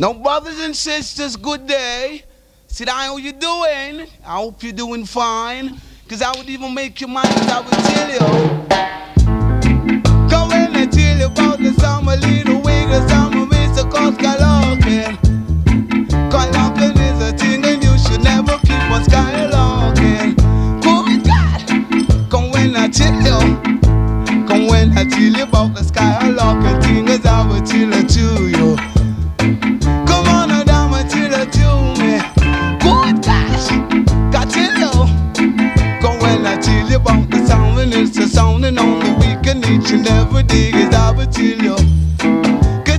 Now, brothers and sisters, good day. Down, how you doing? I hope you're doing fine. Cause I would even make your mind, I would tell you. Come when I tell you about the summer little weekend each and every day, as I would tell you.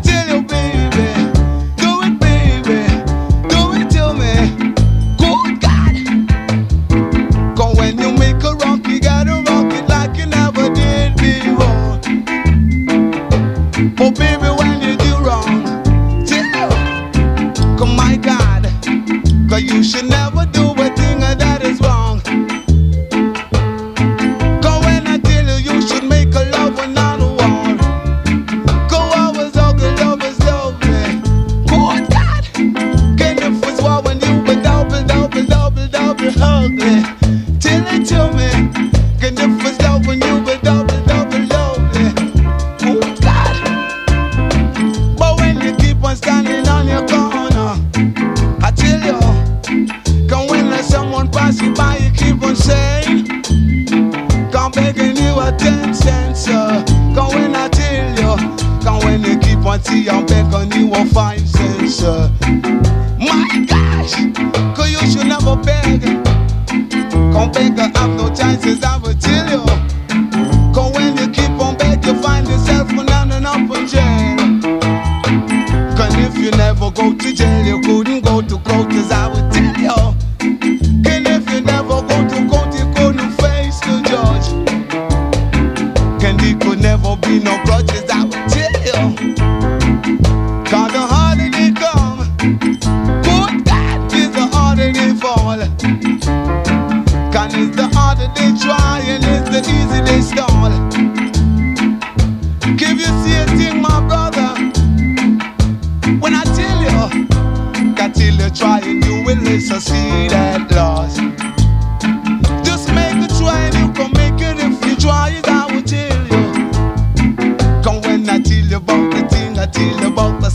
Tell you, baby. Do it, baby. Do it me. Good when you make a you gotta rock it like you never did before. Oh, baby, when you do wrong, my you should come begging you attention, sir. Come when I tell you, come when you keep on see, I'm begging you a five cents, sir. My gosh, cause you should never beg. Come beg, I have no chances, I will tell you. Cause when you keep never be no grudges, tell you. Cause the harder they come, good God is the harder they fall. Cause it's the harder they try and it's the easy they stall. Give you see a thing, my brother. When I tell you, that till you try and you will succeed at last. Tell you about the thing, I tell you about the